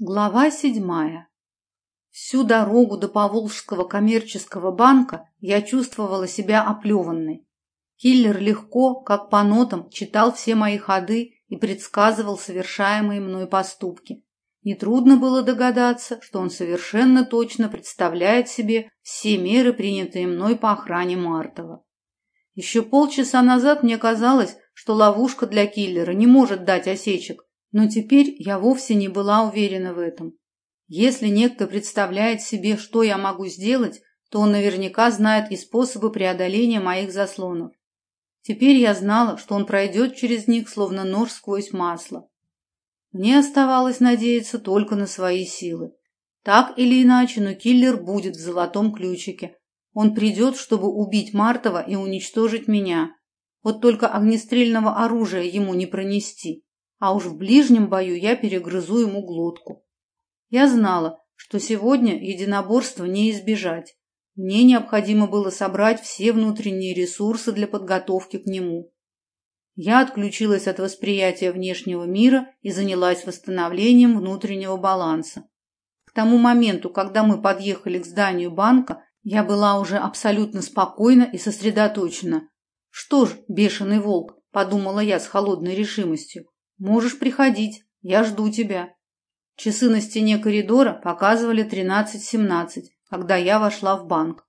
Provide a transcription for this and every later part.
Глава седьмая. Всю дорогу до Поволжского коммерческого банка я чувствовала себя оплеванной. Киллер легко, как по нотам, читал все мои ходы и предсказывал совершаемые мной поступки. Нетрудно было догадаться, что он совершенно точно представляет себе все меры, принятые мной по охране Мартова. Еще полчаса назад мне казалось, что ловушка для киллера не может дать осечек, но теперь я вовсе не была уверена в этом. Если некто представляет себе, что я могу сделать, то он наверняка знает и способы преодоления моих заслонов. Теперь я знала, что он пройдет через них, словно нож сквозь масло. Мне оставалось надеяться только на свои силы. Так или иначе, но киллер будет в золотом ключике. Он придет, чтобы убить Мартова и уничтожить меня. Вот только огнестрельного оружия ему не пронести а уж в ближнем бою я перегрызу ему глотку. Я знала, что сегодня единоборства не избежать. Мне необходимо было собрать все внутренние ресурсы для подготовки к нему. Я отключилась от восприятия внешнего мира и занялась восстановлением внутреннего баланса. К тому моменту, когда мы подъехали к зданию банка, я была уже абсолютно спокойна и сосредоточена. «Что ж, бешеный волк», — подумала я с холодной решимостью, Можешь приходить, я жду тебя. Часы на стене коридора показывали 13.17, когда я вошла в банк.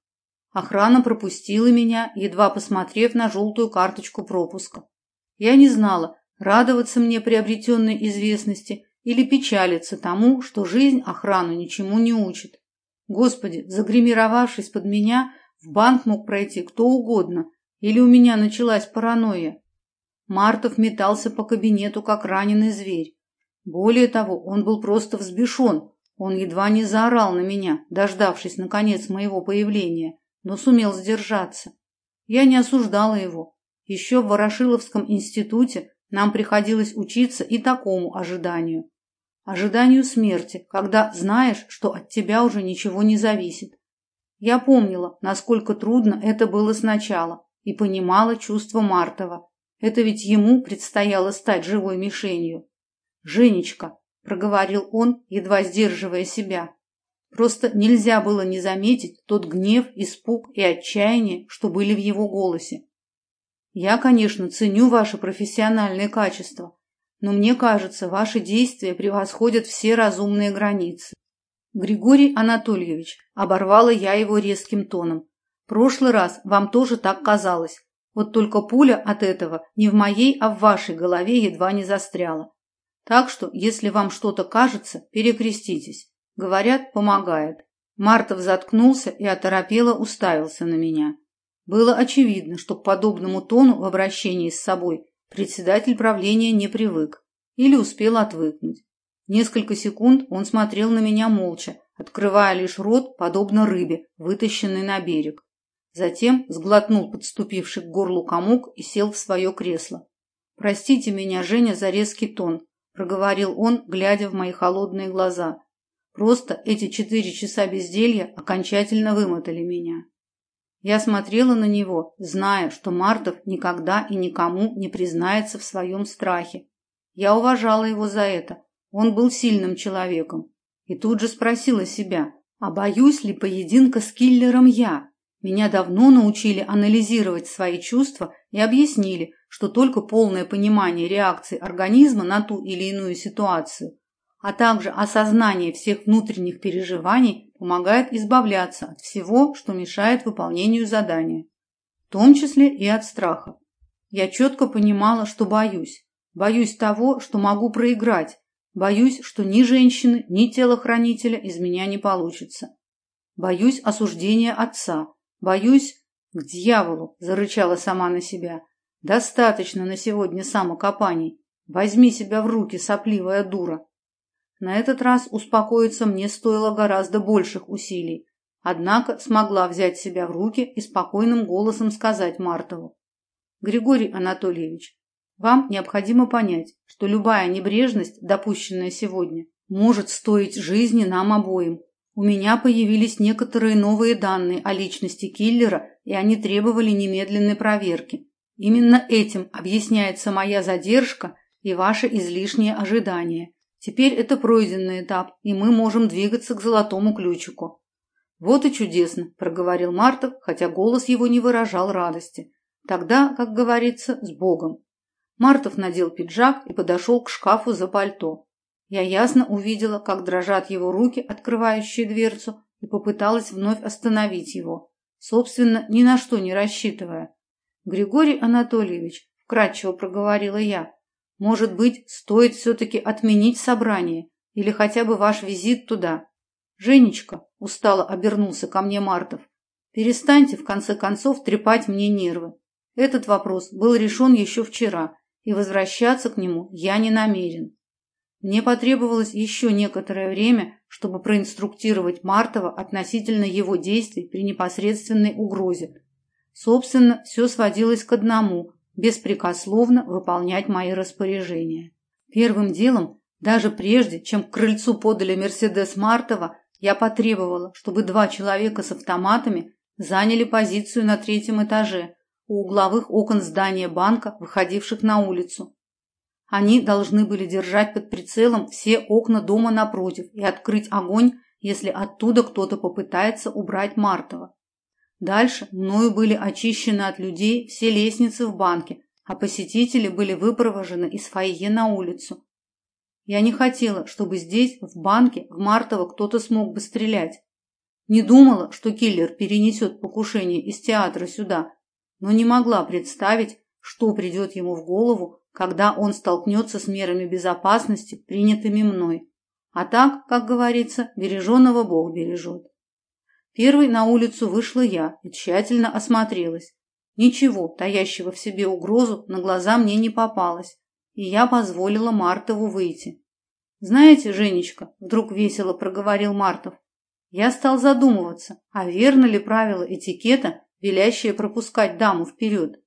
Охрана пропустила меня, едва посмотрев на желтую карточку пропуска. Я не знала, радоваться мне приобретенной известности или печалиться тому, что жизнь охрану ничему не учит. Господи, загримировавшись под меня, в банк мог пройти кто угодно, или у меня началась паранойя. Мартов метался по кабинету, как раненый зверь. Более того, он был просто взбешен. Он едва не заорал на меня, дождавшись, наконец, моего появления, но сумел сдержаться. Я не осуждала его. Еще в Ворошиловском институте нам приходилось учиться и такому ожиданию. Ожиданию смерти, когда знаешь, что от тебя уже ничего не зависит. Я помнила, насколько трудно это было сначала, и понимала чувство Мартова. Это ведь ему предстояло стать живой мишенью. «Женечка», — проговорил он, едва сдерживая себя. Просто нельзя было не заметить тот гнев, испуг и отчаяние, что были в его голосе. «Я, конечно, ценю ваши профессиональные качества, но мне кажется, ваши действия превосходят все разумные границы». Григорий Анатольевич, оборвала я его резким тоном. Прошлый раз вам тоже так казалось, вот только пуля от этого не в моей, а в вашей голове едва не застряла. Так что, если вам что-то кажется, перекреститесь. Говорят, помогает. Мартов заткнулся и оторопело уставился на меня. Было очевидно, что к подобному тону в обращении с собой председатель правления не привык или успел отвыкнуть. Несколько секунд он смотрел на меня молча, открывая лишь рот, подобно рыбе, вытащенной на берег. Затем сглотнул подступивший к горлу комок и сел в свое кресло. «Простите меня, Женя, за резкий тон», — проговорил он, глядя в мои холодные глаза. «Просто эти четыре часа безделья окончательно вымотали меня». Я смотрела на него, зная, что Мартов никогда и никому не признается в своем страхе. Я уважала его за это. Он был сильным человеком. И тут же спросила себя, а боюсь ли поединка с киллером я? Меня давно научили анализировать свои чувства и объяснили, что только полное понимание реакции организма на ту или иную ситуацию, а также осознание всех внутренних переживаний помогает избавляться от всего, что мешает выполнению задания, в том числе и от страха. Я четко понимала, что боюсь. Боюсь того, что могу проиграть. Боюсь, что ни женщины, ни телохранителя из меня не получится. Боюсь осуждения отца, Боюсь, к дьяволу, зарычала сама на себя. Достаточно на сегодня самокопаний. Возьми себя в руки, сопливая дура. На этот раз успокоиться мне стоило гораздо больших усилий. Однако смогла взять себя в руки и спокойным голосом сказать Мартову. Григорий Анатольевич, вам необходимо понять, что любая небрежность, допущенная сегодня, может стоить жизни нам обоим. У меня появились некоторые новые данные о личности киллера, и они требовали немедленной проверки. Именно этим объясняется моя задержка и ваше излишнее ожидание. Теперь это пройденный этап, и мы можем двигаться к золотому ключику. Вот и чудесно, проговорил Мартов, хотя голос его не выражал радости. Тогда, как говорится, с Богом. Мартов надел пиджак и подошел к шкафу за пальто. Я ясно увидела, как дрожат его руки, открывающие дверцу, и попыталась вновь остановить его, собственно, ни на что не рассчитывая. Григорий Анатольевич, вкратчиво проговорила я, может быть, стоит все-таки отменить собрание или хотя бы ваш визит туда. Женечка, устало обернулся ко мне Мартов, перестаньте в конце концов трепать мне нервы. Этот вопрос был решен еще вчера, и возвращаться к нему я не намерен. Мне потребовалось еще некоторое время, чтобы проинструктировать Мартова относительно его действий при непосредственной угрозе. Собственно, все сводилось к одному беспрекословно выполнять мои распоряжения. Первым делом, даже прежде, чем к крыльцу подали Мерседес Мартова, я потребовала, чтобы два человека с автоматами заняли позицию на третьем этаже у угловых окон здания банка, выходивших на улицу. Они должны были держать под прицелом все окна дома напротив и открыть огонь, если оттуда кто-то попытается убрать Мартова. Дальше мною были очищены от людей все лестницы в банке, а посетители были выпровожены из фойе на улицу. Я не хотела, чтобы здесь, в банке, в Мартово кто-то смог бы стрелять. Не думала, что киллер перенесет покушение из театра сюда, но не могла представить, что придет ему в голову, когда он столкнется с мерами безопасности, принятыми мной. А так, как говорится, береженного Бог бережет. Первой на улицу вышла я и тщательно осмотрелась. Ничего, таящего в себе угрозу, на глаза мне не попалось, и я позволила Мартову выйти. «Знаете, Женечка», — вдруг весело проговорил Мартов, я стал задумываться, а верно ли правило этикета, велящее пропускать даму вперед.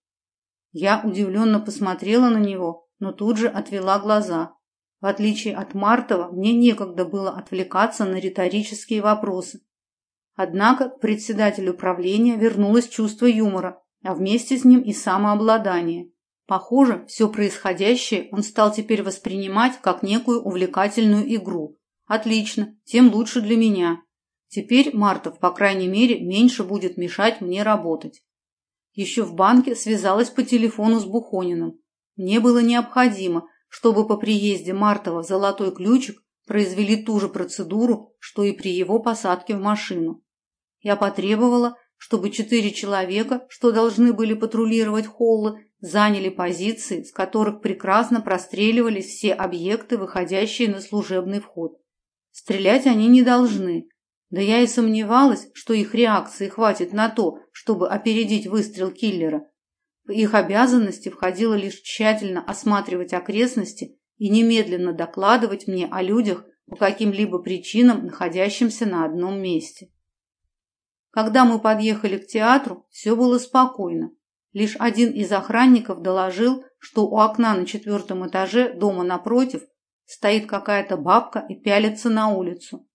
Я удивленно посмотрела на него, но тут же отвела глаза. В отличие от Мартова, мне некогда было отвлекаться на риторические вопросы. Однако к председателю правления вернулось чувство юмора, а вместе с ним и самообладание. Похоже, все происходящее он стал теперь воспринимать как некую увлекательную игру. Отлично, тем лучше для меня. Теперь Мартов, по крайней мере, меньше будет мешать мне работать. Еще в банке связалась по телефону с Бухониным. Мне было необходимо, чтобы по приезде Мартова в Золотой Ключик произвели ту же процедуру, что и при его посадке в машину. Я потребовала, чтобы четыре человека, что должны были патрулировать холлы, заняли позиции, с которых прекрасно простреливались все объекты, выходящие на служебный вход. Стрелять они не должны. Да я и сомневалась, что их реакции хватит на то, чтобы опередить выстрел киллера. В их обязанности входило лишь тщательно осматривать окрестности и немедленно докладывать мне о людях по каким-либо причинам, находящимся на одном месте. Когда мы подъехали к театру, все было спокойно. Лишь один из охранников доложил, что у окна на четвертом этаже дома напротив стоит какая-то бабка и пялится на улицу.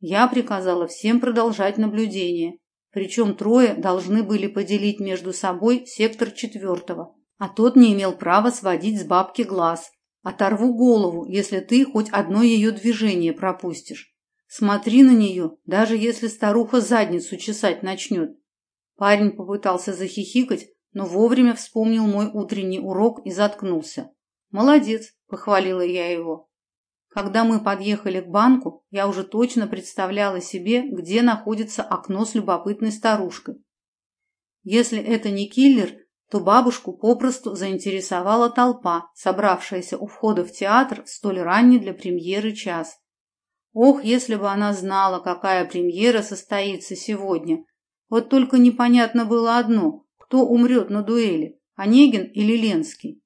Я приказала всем продолжать наблюдение, причем трое должны были поделить между собой сектор четвертого, а тот не имел права сводить с бабки глаз, Оторву голову, если ты хоть одно ее движение пропустишь. Смотри на нее, даже если старуха задницу чесать начнет. Парень попытался захихикать, но вовремя вспомнил мой утренний урок и заткнулся. «Молодец», — похвалила я его. Когда мы подъехали к банку, я уже точно представляла себе, где находится окно с любопытной старушкой. Если это не киллер, то бабушку попросту заинтересовала толпа, собравшаяся у входа в театр в столь ранний для премьеры час. Ох, если бы она знала, какая премьера состоится сегодня. Вот только непонятно было одно, кто умрет на дуэли, Онегин или Ленский.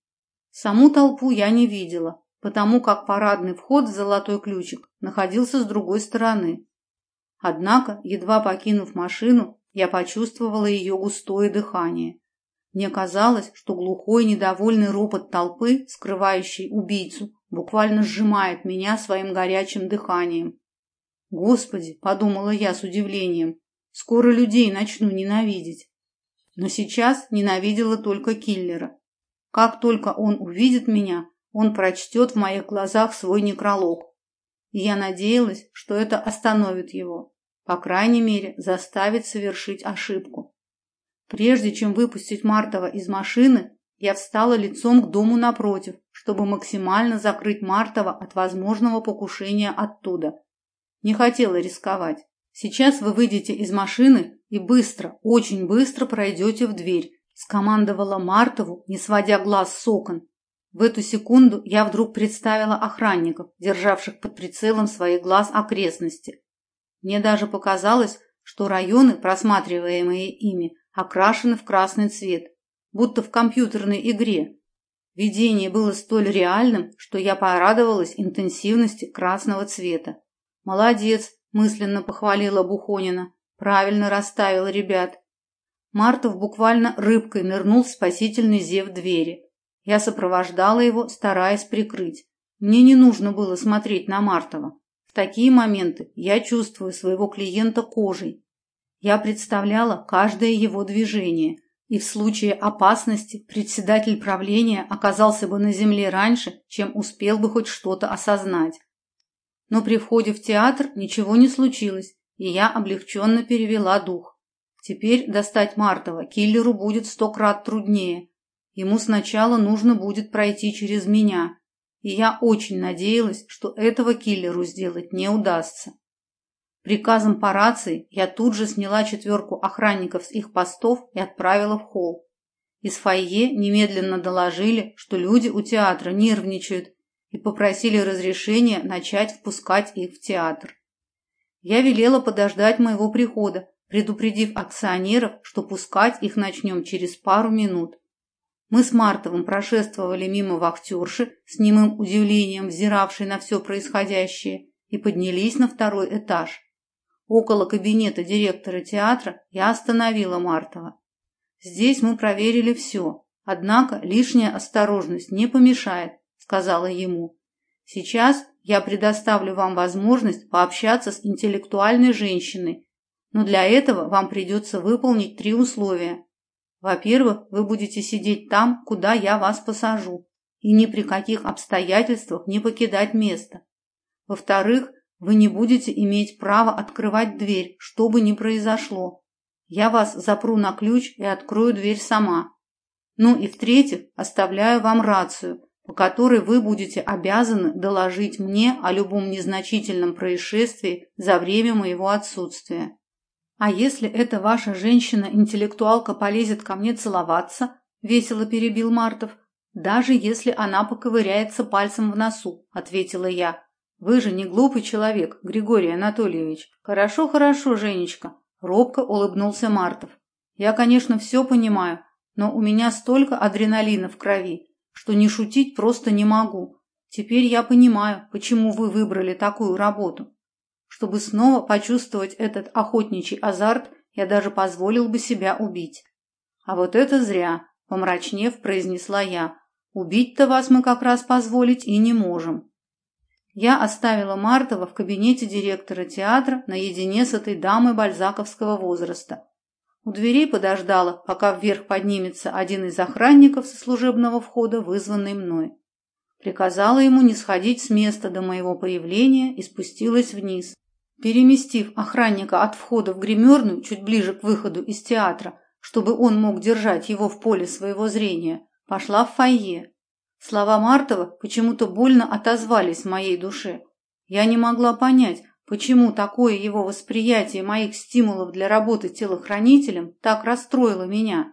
Саму толпу я не видела, потому как парадный вход в Золотой Ключик находился с другой стороны. Однако, едва покинув машину, я почувствовала ее густое дыхание. Мне казалось, что глухой недовольный ропот толпы, скрывающий убийцу, буквально сжимает меня своим горячим дыханием. Господи, подумала я с удивлением, скоро людей начну ненавидеть. Но сейчас ненавидела только киллера. Как только он увидит меня, он прочтет в моих глазах свой некролог. И я надеялась, что это остановит его, по крайней мере, заставит совершить ошибку. Прежде чем выпустить Мартова из машины, я встала лицом к дому напротив, чтобы максимально закрыть Мартова от возможного покушения оттуда. Не хотела рисковать. Сейчас вы выйдете из машины и быстро, очень быстро пройдете в дверь, скомандовала Мартову, не сводя глаз с окон. В эту секунду я вдруг представила охранников, державших под прицелом своих глаз окрестности. Мне даже показалось, что районы, просматриваемые ими, окрашены в красный цвет, будто в компьютерной игре. Видение было столь реальным, что я порадовалась интенсивности красного цвета. «Молодец!» – мысленно похвалила Бухонина. «Правильно расставила ребят». Мартов буквально рыбкой нырнул в спасительный зев двери. Я сопровождала его, стараясь прикрыть. Мне не нужно было смотреть на Мартова. В такие моменты я чувствую своего клиента кожей. Я представляла каждое его движение, и в случае опасности председатель правления оказался бы на земле раньше, чем успел бы хоть что-то осознать. Но при входе в театр ничего не случилось, и я облегченно перевела дух. Теперь достать Мартова киллеру будет сто крат труднее. Ему сначала нужно будет пройти через меня, и я очень надеялась, что этого киллеру сделать не удастся. Приказом по рации я тут же сняла четверку охранников с их постов и отправила в холл. Из фойе немедленно доложили, что люди у театра нервничают и попросили разрешения начать впускать их в театр. Я велела подождать моего прихода, предупредив акционеров, что пускать их начнем через пару минут. Мы с Мартовым прошествовали мимо вахтерши, с немым удивлением взиравшей на все происходящее, и поднялись на второй этаж. Около кабинета директора театра я остановила Мартова. Здесь мы проверили все, однако лишняя осторожность не помешает, сказала ему. Сейчас я предоставлю вам возможность пообщаться с интеллектуальной женщиной, но для этого вам придется выполнить три условия. Во-первых, вы будете сидеть там, куда я вас посажу, и ни при каких обстоятельствах не покидать место. Во-вторых, вы не будете иметь права открывать дверь, что бы ни произошло. Я вас запру на ключ и открою дверь сама. Ну и в-третьих, оставляю вам рацию, по которой вы будете обязаны доложить мне о любом незначительном происшествии за время моего отсутствия. А если эта ваша женщина-интеллектуалка полезет ко мне целоваться, весело перебил Мартов, даже если она поковыряется пальцем в носу, ответила я. Вы же не глупый человек, Григорий Анатольевич. Хорошо, хорошо, Женечка, робко улыбнулся Мартов. Я, конечно, все понимаю, но у меня столько адреналина в крови, что не шутить просто не могу. Теперь я понимаю, почему вы выбрали такую работу. Чтобы снова почувствовать этот охотничий азарт, я даже позволил бы себя убить. А вот это зря, помрачнев, произнесла я. Убить-то вас мы как раз позволить и не можем. Я оставила Мартова в кабинете директора театра наедине с этой дамой бальзаковского возраста. У дверей подождала, пока вверх поднимется один из охранников со служебного входа, вызванный мной. Приказала ему не сходить с места до моего появления и спустилась вниз. Переместив охранника от входа в гримерную чуть ближе к выходу из театра, чтобы он мог держать его в поле своего зрения, пошла в фойе. Слова Мартова почему-то больно отозвались в моей душе. Я не могла понять, почему такое его восприятие моих стимулов для работы телохранителем так расстроило меня.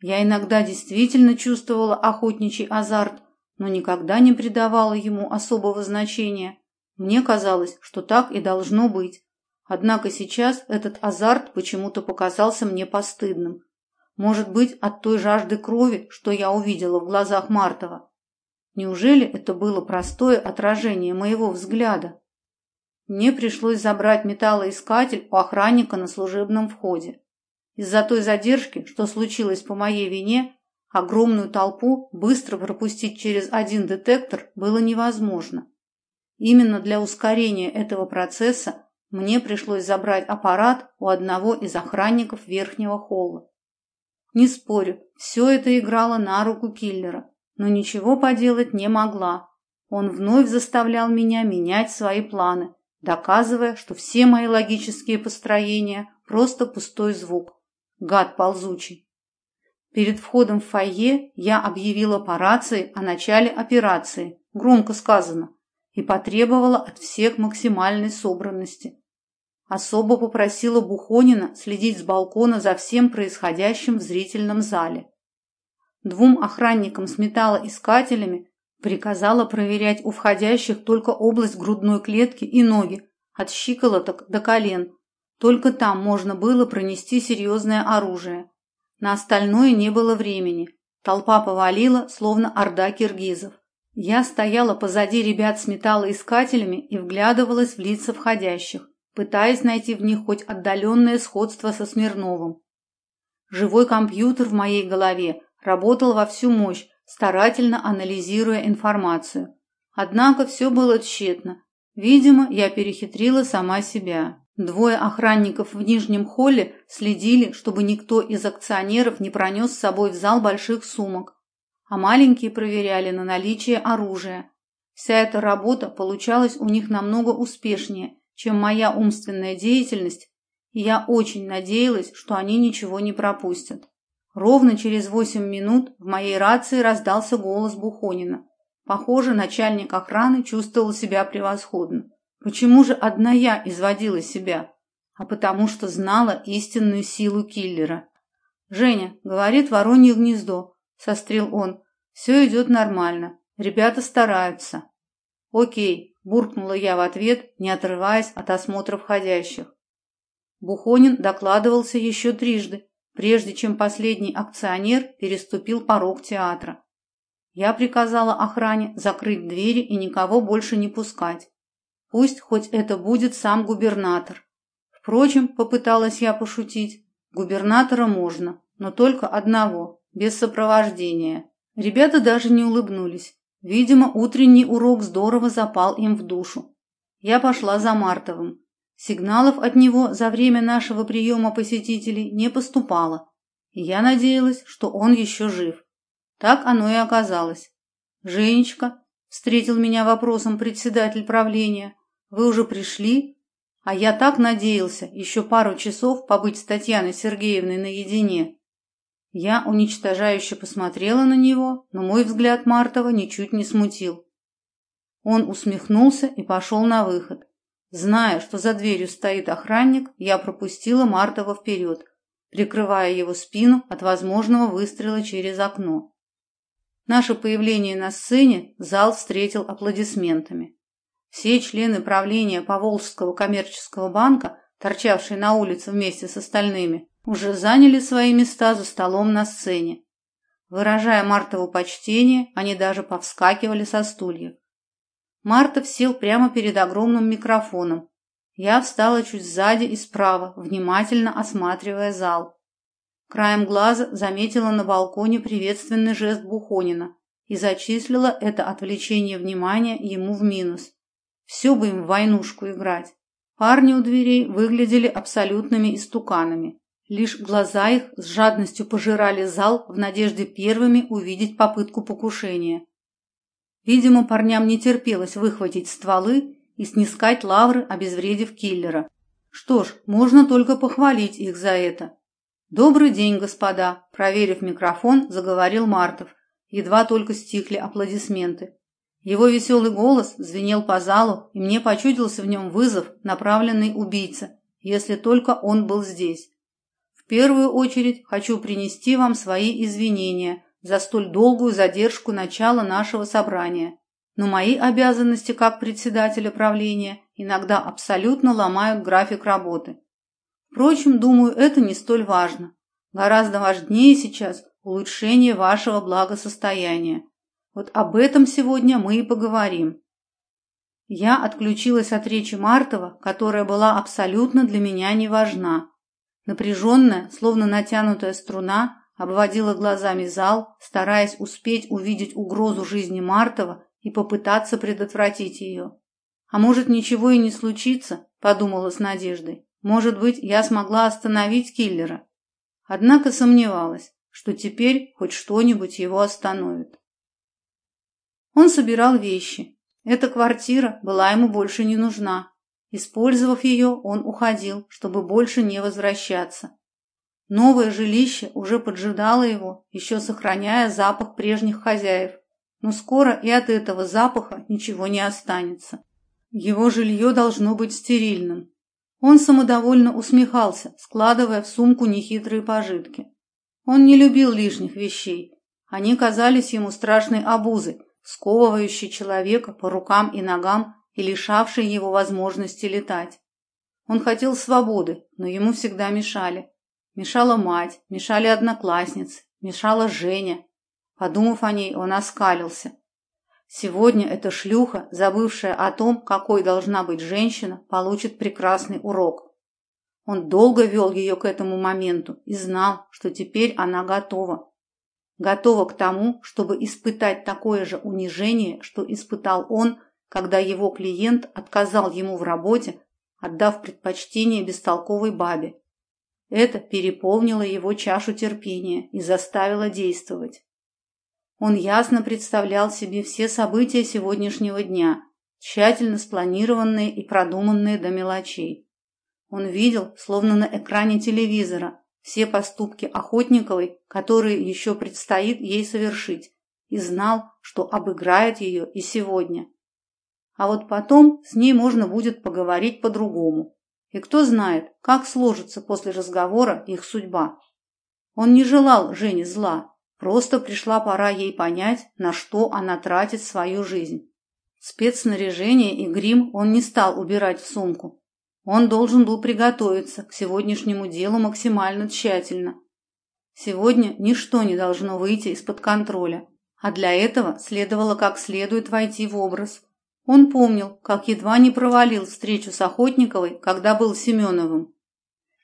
Я иногда действительно чувствовала охотничий азарт, но никогда не придавала ему особого значения. Мне казалось, что так и должно быть. Однако сейчас этот азарт почему-то показался мне постыдным. Может быть, от той жажды крови, что я увидела в глазах Мартова. Неужели это было простое отражение моего взгляда? Мне пришлось забрать металлоискатель у охранника на служебном входе. Из-за той задержки, что случилось по моей вине, огромную толпу быстро пропустить через один детектор было невозможно. Именно для ускорения этого процесса мне пришлось забрать аппарат у одного из охранников верхнего холла. Не спорю, все это играло на руку киллера, но ничего поделать не могла. Он вновь заставлял меня менять свои планы, доказывая, что все мои логические построения – просто пустой звук. Гад ползучий. Перед входом в фойе я объявила по рации о начале операции, громко сказано, и потребовала от всех максимальной собранности. Особо попросила Бухонина следить с балкона за всем происходящим в зрительном зале. Двум охранникам с металлоискателями приказала проверять у входящих только область грудной клетки и ноги, от щиколоток до колен. Только там можно было пронести серьезное оружие. На остальное не было времени. Толпа повалила, словно орда киргизов. Я стояла позади ребят с металлоискателями и вглядывалась в лица входящих пытаясь найти в них хоть отдаленное сходство со Смирновым. Живой компьютер в моей голове работал во всю мощь, старательно анализируя информацию. Однако все было тщетно. Видимо, я перехитрила сама себя. Двое охранников в нижнем холле следили, чтобы никто из акционеров не пронес с собой в зал больших сумок, а маленькие проверяли на наличие оружия. Вся эта работа получалась у них намного успешнее, чем моя умственная деятельность, и я очень надеялась, что они ничего не пропустят. Ровно через восемь минут в моей рации раздался голос Бухонина. Похоже, начальник охраны чувствовал себя превосходно. Почему же одна я изводила себя? А потому что знала истинную силу киллера. «Женя, — говорит воронье гнездо, — сострил он, — все идет нормально, ребята стараются». «Окей, буркнула я в ответ, не отрываясь от осмотра входящих. Бухонин докладывался еще трижды, прежде чем последний акционер переступил порог театра. Я приказала охране закрыть двери и никого больше не пускать. Пусть хоть это будет сам губернатор. Впрочем, попыталась я пошутить, губернатора можно, но только одного, без сопровождения. Ребята даже не улыбнулись. Видимо, утренний урок здорово запал им в душу. Я пошла за Мартовым. Сигналов от него за время нашего приема посетителей не поступало, я надеялась, что он еще жив. Так оно и оказалось. «Женечка», — встретил меня вопросом председатель правления, — «вы уже пришли?» А я так надеялся еще пару часов побыть с Татьяной Сергеевной наедине. Я уничтожающе посмотрела на него, но мой взгляд Мартова ничуть не смутил. Он усмехнулся и пошел на выход. Зная, что за дверью стоит охранник, я пропустила Мартова вперед, прикрывая его спину от возможного выстрела через окно. Наше появление на сцене зал встретил аплодисментами. Все члены правления Поволжского коммерческого банка, торчавшие на улице вместе с остальными, уже заняли свои места за столом на сцене. Выражая Мартову почтение, они даже повскакивали со стульев. Мартов сел прямо перед огромным микрофоном. Я встала чуть сзади и справа, внимательно осматривая зал. Краем глаза заметила на балконе приветственный жест Бухонина и зачислила это отвлечение внимания ему в минус. Все бы им в войнушку играть. Парни у дверей выглядели абсолютными истуканами. Лишь глаза их с жадностью пожирали зал в надежде первыми увидеть попытку покушения. Видимо, парням не терпелось выхватить стволы и снискать лавры, обезвредив киллера. Что ж, можно только похвалить их за это. «Добрый день, господа!» – проверив микрофон, заговорил Мартов. Едва только стихли аплодисменты. Его веселый голос звенел по залу, и мне почудился в нем вызов, направленный убийце, если только он был здесь первую очередь хочу принести вам свои извинения за столь долгую задержку начала нашего собрания. Но мои обязанности как председателя правления иногда абсолютно ломают график работы. Впрочем, думаю, это не столь важно. Гораздо важнее сейчас улучшение вашего благосостояния. Вот об этом сегодня мы и поговорим. Я отключилась от речи Мартова, которая была абсолютно для меня не важна. Напряженная, словно натянутая струна, обводила глазами зал, стараясь успеть увидеть угрозу жизни Мартова и попытаться предотвратить ее. «А может, ничего и не случится?» – подумала с надеждой. «Может быть, я смогла остановить киллера?» Однако сомневалась, что теперь хоть что-нибудь его остановит. Он собирал вещи. Эта квартира была ему больше не нужна. Использовав ее, он уходил, чтобы больше не возвращаться. Новое жилище уже поджидало его, еще сохраняя запах прежних хозяев, но скоро и от этого запаха ничего не останется. Его жилье должно быть стерильным. Он самодовольно усмехался, складывая в сумку нехитрые пожитки. Он не любил лишних вещей. Они казались ему страшной обузой, сковывающей человека по рукам и ногам и лишавшей его возможности летать. Он хотел свободы, но ему всегда мешали. Мешала мать, мешали одноклассницы, мешала Женя. Подумав о ней, он оскалился. Сегодня эта шлюха, забывшая о том, какой должна быть женщина, получит прекрасный урок. Он долго вел ее к этому моменту и знал, что теперь она готова. Готова к тому, чтобы испытать такое же унижение, что испытал он, когда его клиент отказал ему в работе, отдав предпочтение бестолковой бабе. Это переполнило его чашу терпения и заставило действовать. Он ясно представлял себе все события сегодняшнего дня, тщательно спланированные и продуманные до мелочей. Он видел, словно на экране телевизора, все поступки Охотниковой, которые еще предстоит ей совершить, и знал, что обыграет ее и сегодня. А вот потом с ней можно будет поговорить по-другому. И кто знает, как сложится после разговора их судьба. Он не желал Жене зла, Просто пришла пора ей понять, на что она тратит свою жизнь. Спецснаряжение и грим он не стал убирать в сумку. Он должен был приготовиться к сегодняшнему делу максимально тщательно. Сегодня ничто не должно выйти из-под контроля, а для этого следовало как следует войти в образ. Он помнил, как едва не провалил встречу с Охотниковой, когда был Семеновым.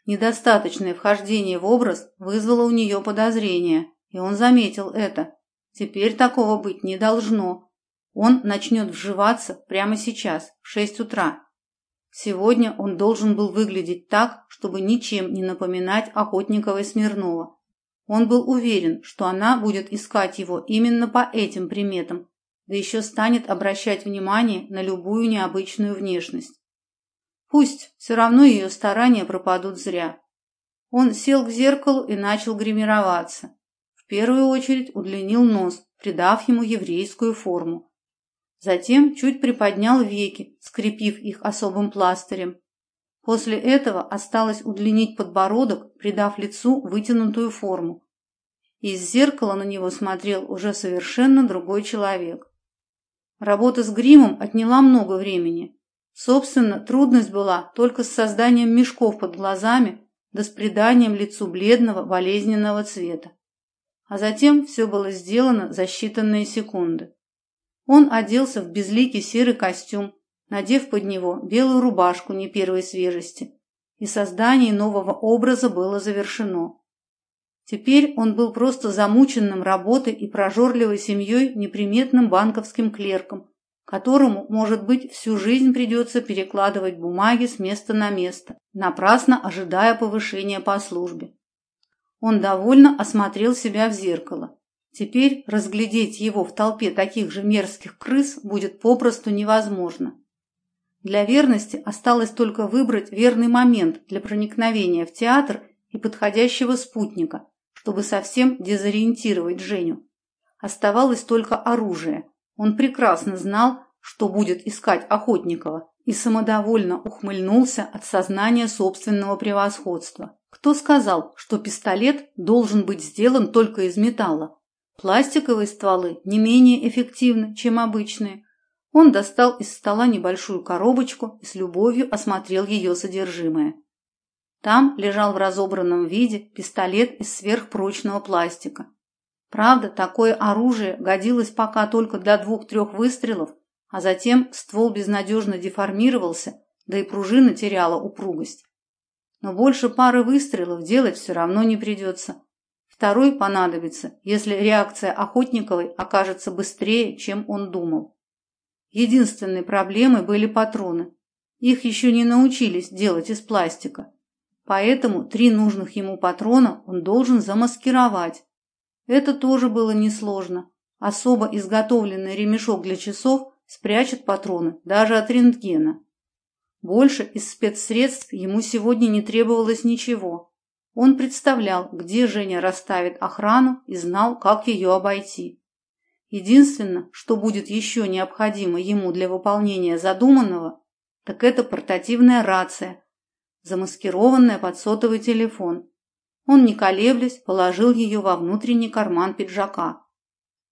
Недостаточное вхождение в образ вызвало у нее подозрения – и он заметил это. Теперь такого быть не должно. Он начнет вживаться прямо сейчас, в шесть утра. Сегодня он должен был выглядеть так, чтобы ничем не напоминать Охотниковой Смирнова. Он был уверен, что она будет искать его именно по этим приметам, да еще станет обращать внимание на любую необычную внешность. Пусть, все равно ее старания пропадут зря. Он сел к зеркалу и начал гримироваться. В первую очередь удлинил нос, придав ему еврейскую форму. Затем чуть приподнял веки, скрепив их особым пластырем. После этого осталось удлинить подбородок, придав лицу вытянутую форму. Из зеркала на него смотрел уже совершенно другой человек. Работа с гримом отняла много времени. Собственно, трудность была только с созданием мешков под глазами да с приданием лицу бледного болезненного цвета а затем все было сделано за считанные секунды. Он оделся в безликий серый костюм, надев под него белую рубашку не первой свежести, и создание нового образа было завершено. Теперь он был просто замученным работой и прожорливой семьей неприметным банковским клерком, которому, может быть, всю жизнь придется перекладывать бумаги с места на место, напрасно ожидая повышения по службе. Он довольно осмотрел себя в зеркало. Теперь разглядеть его в толпе таких же мерзких крыс будет попросту невозможно. Для верности осталось только выбрать верный момент для проникновения в театр и подходящего спутника, чтобы совсем дезориентировать Женю. Оставалось только оружие. Он прекрасно знал, что будет искать Охотникова, и самодовольно ухмыльнулся от сознания собственного превосходства. Кто сказал, что пистолет должен быть сделан только из металла? Пластиковые стволы не менее эффективны, чем обычные. Он достал из стола небольшую коробочку и с любовью осмотрел ее содержимое. Там лежал в разобранном виде пистолет из сверхпрочного пластика. Правда, такое оружие годилось пока только для двух-трех выстрелов, а затем ствол безнадежно деформировался, да и пружина теряла упругость но больше пары выстрелов делать все равно не придется. Второй понадобится, если реакция Охотниковой окажется быстрее, чем он думал. Единственной проблемой были патроны. Их еще не научились делать из пластика. Поэтому три нужных ему патрона он должен замаскировать. Это тоже было несложно. Особо изготовленный ремешок для часов спрячет патроны даже от рентгена. Больше из спецсредств ему сегодня не требовалось ничего. Он представлял, где Женя расставит охрану и знал, как ее обойти. Единственное, что будет еще необходимо ему для выполнения задуманного, так это портативная рация, замаскированная под сотовый телефон. Он, не колеблясь, положил ее во внутренний карман пиджака.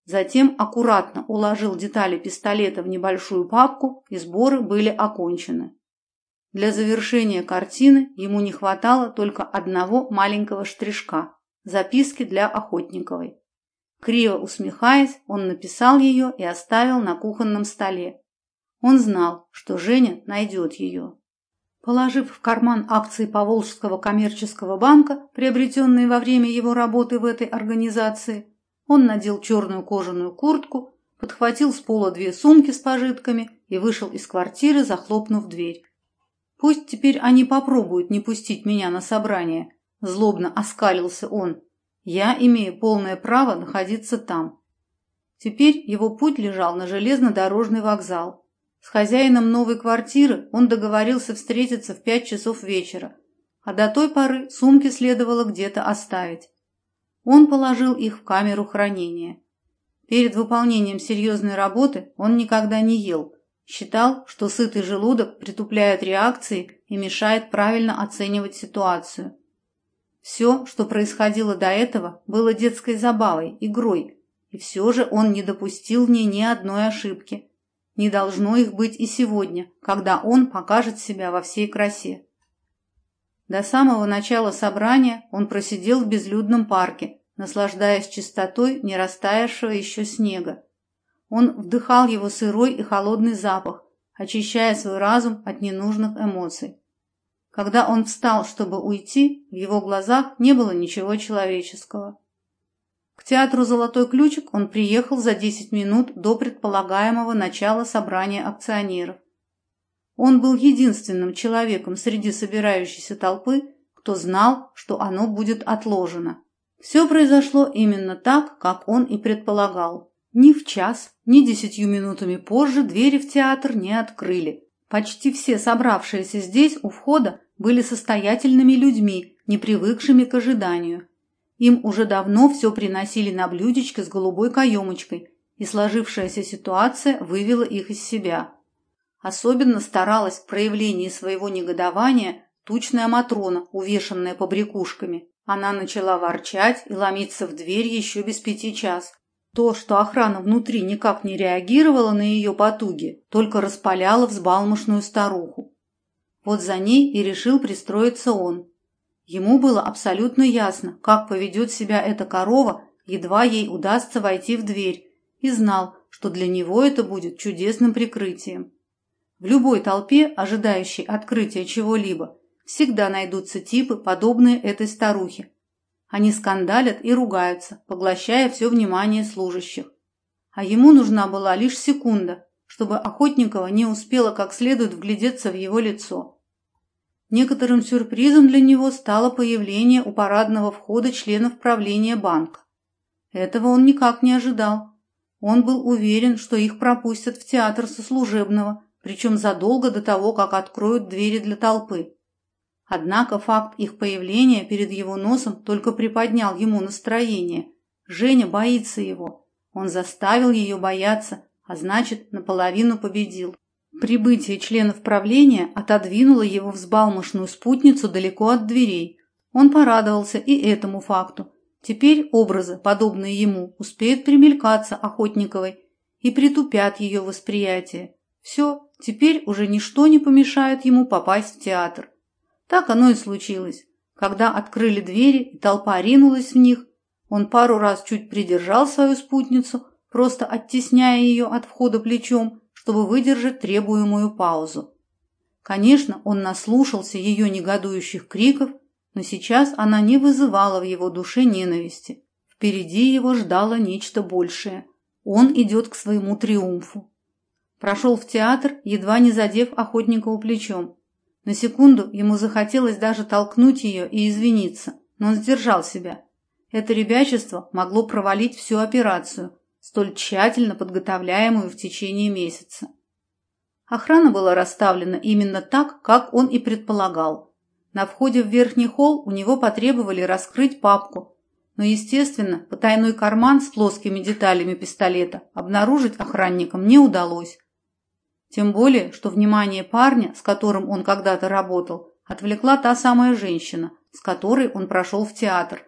Затем аккуратно уложил детали пистолета в небольшую папку, и сборы были окончены. Для завершения картины ему не хватало только одного маленького штришка – записки для Охотниковой. Криво усмехаясь, он написал ее и оставил на кухонном столе. Он знал, что Женя найдет ее. Положив в карман акции Поволжского коммерческого банка, приобретенные во время его работы в этой организации, он надел черную кожаную куртку, подхватил с пола две сумки с пожитками и вышел из квартиры, захлопнув дверь. Пусть теперь они попробуют не пустить меня на собрание, злобно оскалился он. Я имею полное право находиться там. Теперь его путь лежал на железнодорожный вокзал. С хозяином новой квартиры он договорился встретиться в пять часов вечера, а до той поры сумки следовало где-то оставить. Он положил их в камеру хранения. Перед выполнением серьезной работы он никогда не ел, Считал, что сытый желудок притупляет реакции и мешает правильно оценивать ситуацию. Все, что происходило до этого, было детской забавой, игрой, и все же он не допустил в ней ни одной ошибки. Не должно их быть и сегодня, когда он покажет себя во всей красе. До самого начала собрания он просидел в безлюдном парке, наслаждаясь чистотой не растаявшего еще снега. Он вдыхал его сырой и холодный запах, очищая свой разум от ненужных эмоций. Когда он встал, чтобы уйти, в его глазах не было ничего человеческого. К театру «Золотой ключик» он приехал за 10 минут до предполагаемого начала собрания акционеров. Он был единственным человеком среди собирающейся толпы, кто знал, что оно будет отложено. Все произошло именно так, как он и предполагал. Ни в час, ни десятью минутами позже двери в театр не открыли. Почти все собравшиеся здесь у входа были состоятельными людьми, не привыкшими к ожиданию. Им уже давно все приносили на блюдечке с голубой каемочкой, и сложившаяся ситуация вывела их из себя. Особенно старалась в проявлении своего негодования тучная Матрона, увешанная побрякушками. Она начала ворчать и ломиться в дверь еще без пяти час, то, что охрана внутри никак не реагировала на ее потуги, только распаляло взбалмошную старуху. Вот за ней и решил пристроиться он. Ему было абсолютно ясно, как поведет себя эта корова, едва ей удастся войти в дверь, и знал, что для него это будет чудесным прикрытием. В любой толпе, ожидающей открытия чего-либо, всегда найдутся типы, подобные этой старухе, они скандалят и ругаются, поглощая все внимание служащих. А ему нужна была лишь секунда, чтобы Охотникова не успела как следует вглядеться в его лицо. Некоторым сюрпризом для него стало появление у парадного входа членов правления банка. Этого он никак не ожидал. Он был уверен, что их пропустят в театр сослужебного, причем задолго до того, как откроют двери для толпы. Однако факт их появления перед его носом только приподнял ему настроение. Женя боится его. Он заставил ее бояться, а значит, наполовину победил. Прибытие членов правления отодвинуло его взбалмошную спутницу далеко от дверей. Он порадовался и этому факту. Теперь образы, подобные ему, успеют примелькаться Охотниковой и притупят ее восприятие. Все, теперь уже ничто не помешает ему попасть в театр. Так оно и случилось. Когда открыли двери и толпа ринулась в них, он пару раз чуть придержал свою спутницу, просто оттесняя ее от входа плечом, чтобы выдержать требуемую паузу. Конечно, он наслушался ее негодующих криков, но сейчас она не вызывала в его душе ненависти. Впереди его ждало нечто большее. Он идет к своему триумфу. Прошел в театр, едва не задев Охотникову плечом. На секунду ему захотелось даже толкнуть ее и извиниться, но он сдержал себя. Это ребячество могло провалить всю операцию, столь тщательно подготовляемую в течение месяца. Охрана была расставлена именно так, как он и предполагал. На входе в верхний холл у него потребовали раскрыть папку, но, естественно, потайной карман с плоскими деталями пистолета обнаружить охранникам не удалось. Тем более, что внимание парня, с которым он когда-то работал, отвлекла та самая женщина, с которой он прошел в театр.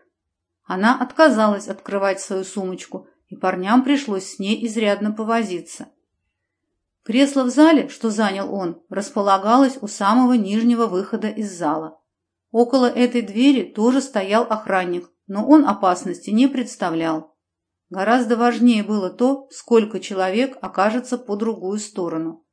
Она отказалась открывать свою сумочку, и парням пришлось с ней изрядно повозиться. Кресло в зале, что занял он, располагалось у самого нижнего выхода из зала. Около этой двери тоже стоял охранник, но он опасности не представлял. Гораздо важнее было то, сколько человек окажется по другую сторону.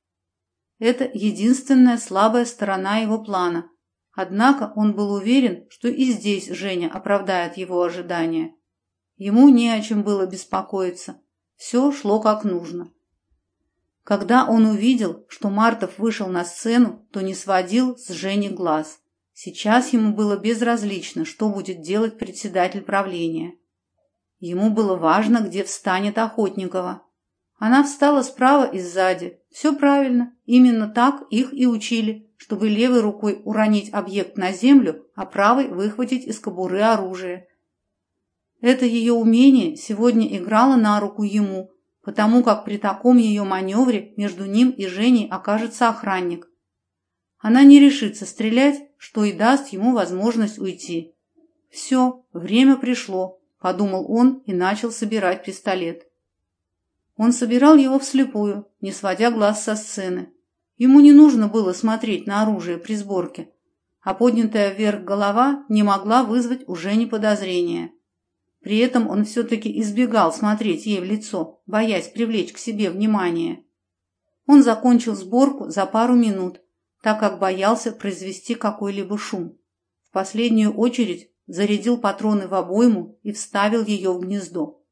Это единственная слабая сторона его плана. Однако он был уверен, что и здесь Женя оправдает его ожидания. Ему не о чем было беспокоиться. Все шло как нужно. Когда он увидел, что Мартов вышел на сцену, то не сводил с Жени глаз. Сейчас ему было безразлично, что будет делать председатель правления. Ему было важно, где встанет Охотникова. Она встала справа и сзади. Все правильно, именно так их и учили, чтобы левой рукой уронить объект на землю, а правой выхватить из кобуры оружие. Это ее умение сегодня играло на руку ему, потому как при таком ее маневре между ним и Женей окажется охранник. Она не решится стрелять, что и даст ему возможность уйти. «Все, время пришло», – подумал он и начал собирать пистолет. Он собирал его вслепую, не сводя глаз со сцены. Ему не нужно было смотреть на оружие при сборке, а поднятая вверх голова не могла вызвать уже не подозрения. При этом он все-таки избегал смотреть ей в лицо, боясь привлечь к себе внимание. Он закончил сборку за пару минут, так как боялся произвести какой-либо шум. В последнюю очередь зарядил патроны в обойму и вставил ее в гнездо.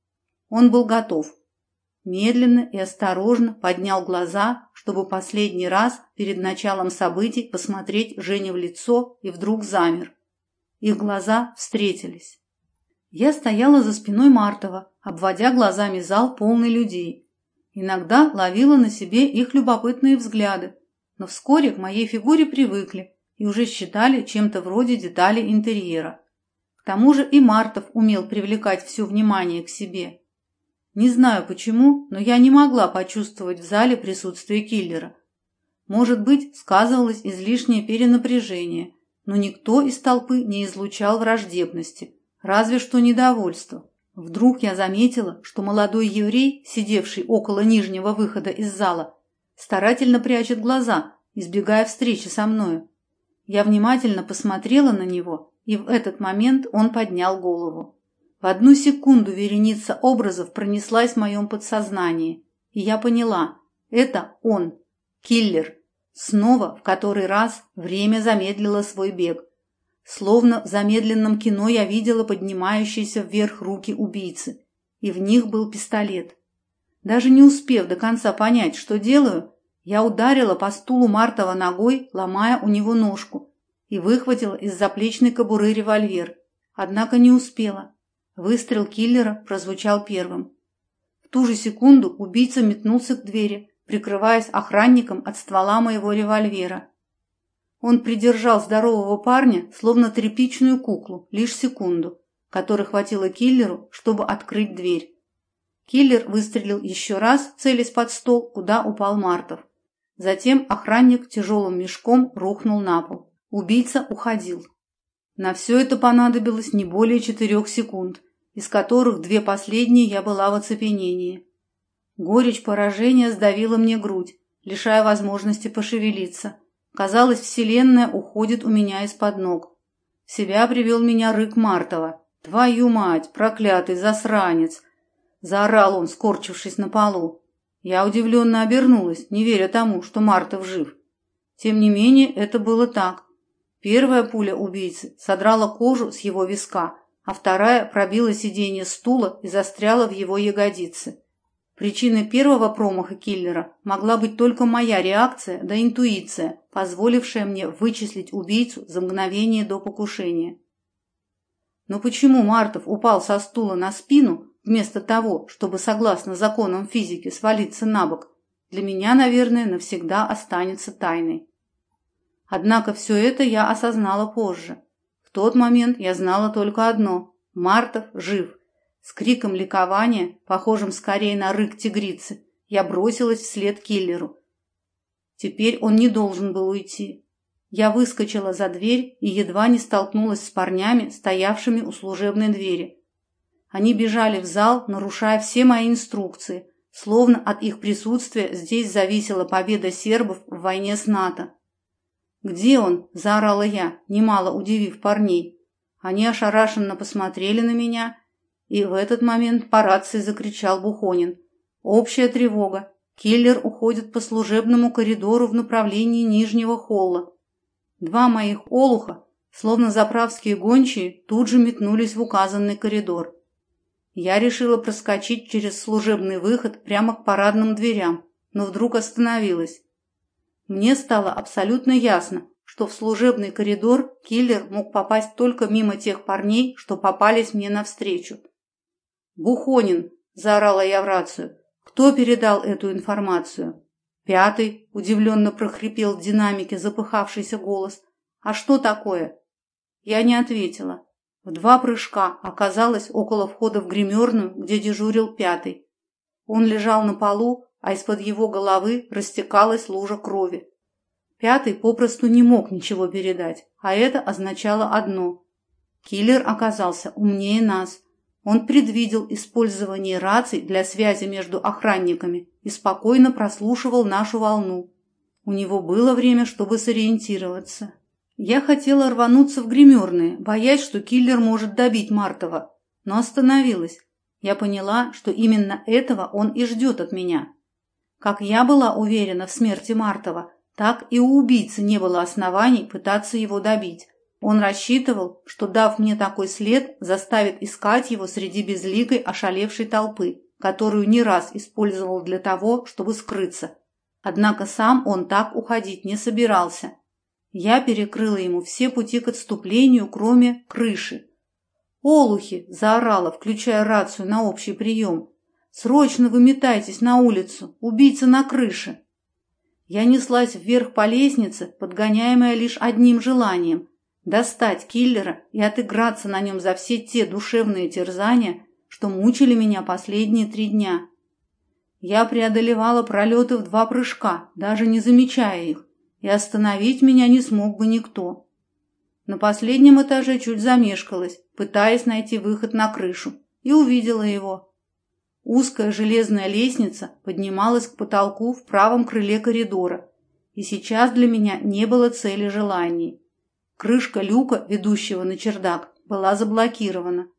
Он был готов. Медленно и осторожно поднял глаза, чтобы последний раз перед началом событий посмотреть Жене в лицо и вдруг замер. Их глаза встретились. Я стояла за спиной Мартова, обводя глазами зал полный людей. Иногда ловила на себе их любопытные взгляды, но вскоре к моей фигуре привыкли и уже считали чем-то вроде детали интерьера. К тому же и Мартов умел привлекать все внимание к себе. Не знаю почему, но я не могла почувствовать в зале присутствие киллера. Может быть, сказывалось излишнее перенапряжение, но никто из толпы не излучал враждебности – Разве что недовольство. Вдруг я заметила, что молодой еврей, сидевший около нижнего выхода из зала, старательно прячет глаза, избегая встречи со мною. Я внимательно посмотрела на него, и в этот момент он поднял голову. В одну секунду вереница образов пронеслась в моем подсознании, и я поняла – это он, киллер. Снова, в который раз, время замедлило свой бег. Словно в замедленном кино я видела поднимающиеся вверх руки убийцы, и в них был пистолет. Даже не успев до конца понять, что делаю, я ударила по стулу Мартова ногой, ломая у него ножку, и выхватила из заплечной кобуры револьвер. Однако не успела. Выстрел киллера прозвучал первым. В ту же секунду убийца метнулся к двери, прикрываясь охранником от ствола моего револьвера. Он придержал здорового парня, словно тряпичную куклу, лишь секунду, которой хватило киллеру, чтобы открыть дверь. Киллер выстрелил еще раз, целясь под стол, куда упал Мартов. Затем охранник тяжелым мешком рухнул на пол. Убийца уходил. На все это понадобилось не более четырех секунд, из которых две последние я была в оцепенении. Горечь поражения сдавила мне грудь, лишая возможности пошевелиться – Казалось, вселенная уходит у меня из-под ног. Себя привел меня рык Мартова. «Твою мать, проклятый засранец!» Заорал он, скорчившись на полу. Я удивленно обернулась, не веря тому, что Мартов жив. Тем не менее, это было так. Первая пуля убийцы содрала кожу с его виска, а вторая пробила сиденье стула и застряла в его ягодице. Причиной первого промаха киллера могла быть только моя реакция да интуиция, позволившая мне вычислить убийцу за мгновение до покушения. Но почему Мартов упал со стула на спину, вместо того, чтобы, согласно законам физики, свалиться на бок, для меня, наверное, навсегда останется тайной. Однако все это я осознала позже. В тот момент я знала только одно – Мартов жив. С криком ликования, похожим скорее на рык тигрицы, я бросилась вслед киллеру. Теперь он не должен был уйти. Я выскочила за дверь и едва не столкнулась с парнями, стоявшими у служебной двери. Они бежали в зал, нарушая все мои инструкции, словно от их присутствия здесь зависела победа сербов в войне с НАТО. «Где он?» – заорала я, немало удивив парней. Они ошарашенно посмотрели на меня, и в этот момент по рации закричал Бухонин. «Общая тревога. Киллер уходит по служебному коридору в направлении нижнего холла. Два моих олуха, словно заправские гончие, тут же метнулись в указанный коридор. Я решила проскочить через служебный выход прямо к парадным дверям, но вдруг остановилась. Мне стало абсолютно ясно, что в служебный коридор киллер мог попасть только мимо тех парней, что попались мне навстречу. «Бухонин!» – заорала я в рацию. «Кто передал эту информацию?» «Пятый!» – удивленно прохрипел в динамике запыхавшийся голос. «А что такое?» Я не ответила. В два прыжка оказалась около входа в гримерную, где дежурил пятый. Он лежал на полу, а из-под его головы растекалась лужа крови. Пятый попросту не мог ничего передать, а это означало одно. Киллер оказался умнее нас. Он предвидел использование раций для связи между охранниками и спокойно прослушивал нашу волну. У него было время, чтобы сориентироваться. Я хотела рвануться в гримерные, боясь, что киллер может добить Мартова, но остановилась. Я поняла, что именно этого он и ждет от меня. Как я была уверена в смерти Мартова, так и у убийцы не было оснований пытаться его добить. Он рассчитывал, что, дав мне такой след, заставит искать его среди безликой ошалевшей толпы, которую не раз использовал для того, чтобы скрыться. Однако сам он так уходить не собирался. Я перекрыла ему все пути к отступлению, кроме крыши. «Олухи!» – заорала, включая рацию на общий прием. «Срочно выметайтесь на улицу! Убийца на крыше!» Я неслась вверх по лестнице, подгоняемая лишь одним желанием – достать киллера и отыграться на нем за все те душевные терзания, что мучили меня последние три дня. Я преодолевала пролеты в два прыжка, даже не замечая их, и остановить меня не смог бы никто. На последнем этаже чуть замешкалась, пытаясь найти выход на крышу, и увидела его – Узкая железная лестница поднималась к потолку в правом крыле коридора, и сейчас для меня не было цели желаний. Крышка люка, ведущего на чердак, была заблокирована.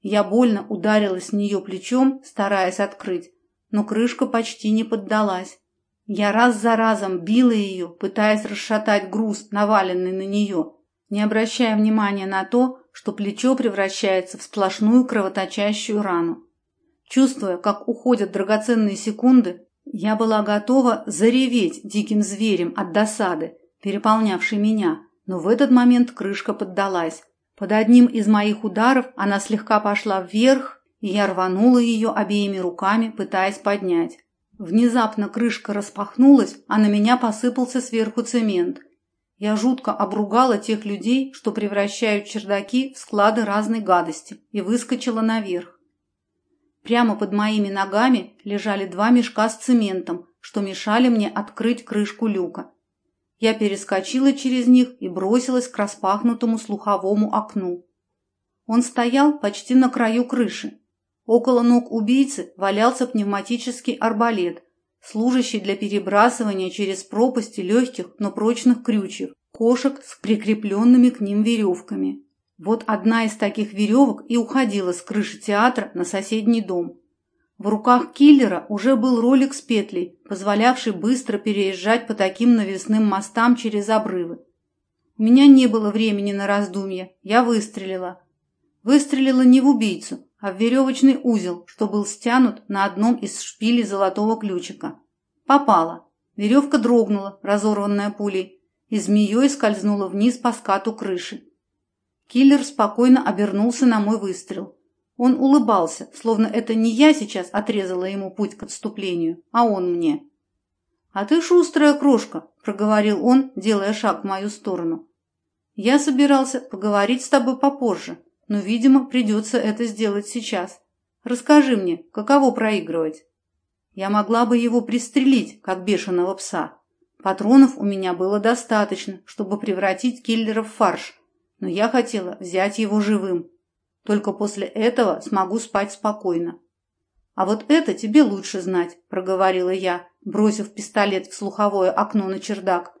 Я больно ударилась в нее плечом, стараясь открыть, но крышка почти не поддалась. Я раз за разом била ее, пытаясь расшатать груз, наваленный на нее, не обращая внимания на то, что плечо превращается в сплошную кровоточащую рану. Чувствуя, как уходят драгоценные секунды, я была готова зареветь диким зверем от досады, переполнявшей меня, но в этот момент крышка поддалась. Под одним из моих ударов она слегка пошла вверх, и я рванула ее обеими руками, пытаясь поднять. Внезапно крышка распахнулась, а на меня посыпался сверху цемент. Я жутко обругала тех людей, что превращают чердаки в склады разной гадости, и выскочила наверх. Прямо под моими ногами лежали два мешка с цементом, что мешали мне открыть крышку люка. Я перескочила через них и бросилась к распахнутому слуховому окну. Он стоял почти на краю крыши. Около ног убийцы валялся пневматический арбалет, служащий для перебрасывания через пропасти легких, но прочных крючев, кошек с прикрепленными к ним веревками. Вот одна из таких веревок и уходила с крыши театра на соседний дом. В руках киллера уже был ролик с петлей, позволявший быстро переезжать по таким навесным мостам через обрывы. У меня не было времени на раздумья, я выстрелила. Выстрелила не в убийцу, а в веревочный узел, что был стянут на одном из шпилей золотого ключика. Попала. Веревка дрогнула, разорванная пулей, и змеей скользнула вниз по скату крыши. Киллер спокойно обернулся на мой выстрел. Он улыбался, словно это не я сейчас отрезала ему путь к отступлению, а он мне. «А ты шустрая крошка», — проговорил он, делая шаг в мою сторону. «Я собирался поговорить с тобой попозже, но, видимо, придется это сделать сейчас. Расскажи мне, каково проигрывать?» Я могла бы его пристрелить, как бешеного пса. Патронов у меня было достаточно, чтобы превратить киллера в фарш, но я хотела взять его живым. Только после этого смогу спать спокойно. А вот это тебе лучше знать, проговорила я, бросив пистолет в слуховое окно на чердак.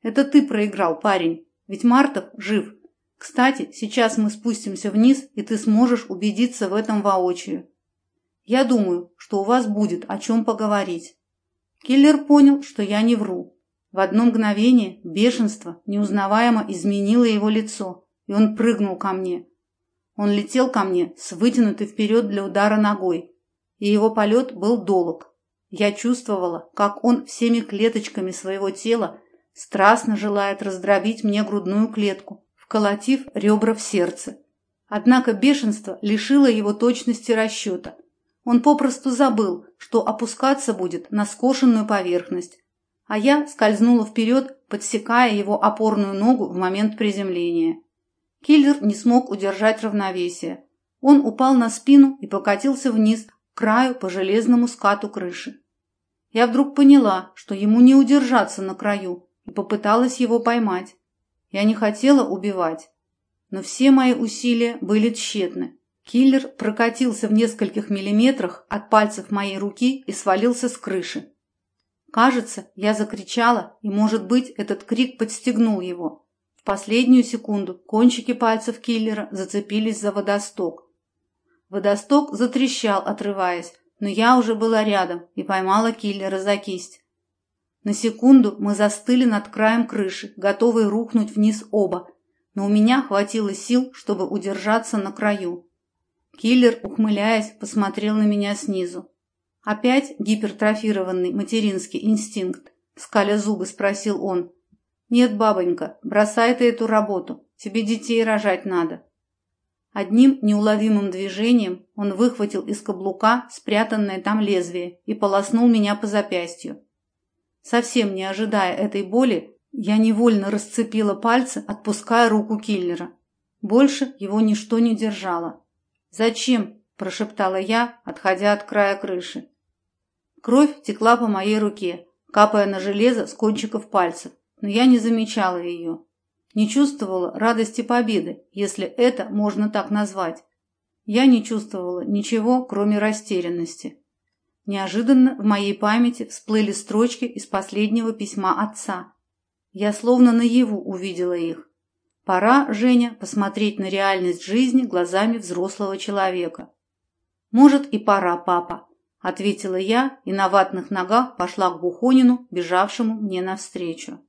Это ты проиграл, парень, ведь Мартов жив. Кстати, сейчас мы спустимся вниз, и ты сможешь убедиться в этом воочию. Я думаю, что у вас будет о чем поговорить. Киллер понял, что я не вру. В одно мгновение бешенство неузнаваемо изменило его лицо, и он прыгнул ко мне. Он летел ко мне с вытянутой вперед для удара ногой, и его полет был долг. Я чувствовала, как он всеми клеточками своего тела страстно желает раздробить мне грудную клетку, вколотив ребра в сердце. Однако бешенство лишило его точности расчета. Он попросту забыл, что опускаться будет на скошенную поверхность, а я скользнула вперед, подсекая его опорную ногу в момент приземления. Киллер не смог удержать равновесие. Он упал на спину и покатился вниз, к краю по железному скату крыши. Я вдруг поняла, что ему не удержаться на краю, и попыталась его поймать. Я не хотела убивать, но все мои усилия были тщетны. Киллер прокатился в нескольких миллиметрах от пальцев моей руки и свалился с крыши. Кажется, я закричала, и, может быть, этот крик подстегнул его последнюю секунду кончики пальцев киллера зацепились за водосток. Водосток затрещал, отрываясь, но я уже была рядом и поймала киллера за кисть. На секунду мы застыли над краем крыши, готовые рухнуть вниз оба, но у меня хватило сил, чтобы удержаться на краю. Киллер, ухмыляясь, посмотрел на меня снизу. Опять гипертрофированный материнский инстинкт, скаля зубы, спросил он. «Нет, бабонька, бросай ты эту работу. Тебе детей рожать надо». Одним неуловимым движением он выхватил из каблука спрятанное там лезвие и полоснул меня по запястью. Совсем не ожидая этой боли, я невольно расцепила пальцы, отпуская руку киллера. Больше его ничто не держало. «Зачем?» – прошептала я, отходя от края крыши. Кровь текла по моей руке, капая на железо с кончиков пальцев но я не замечала ее. Не чувствовала радости победы, если это можно так назвать. Я не чувствовала ничего, кроме растерянности. Неожиданно в моей памяти всплыли строчки из последнего письма отца. Я словно наяву увидела их. Пора, Женя, посмотреть на реальность жизни глазами взрослого человека. Может и пора, папа, ответила я и на ватных ногах пошла к Бухонину, бежавшему мне навстречу.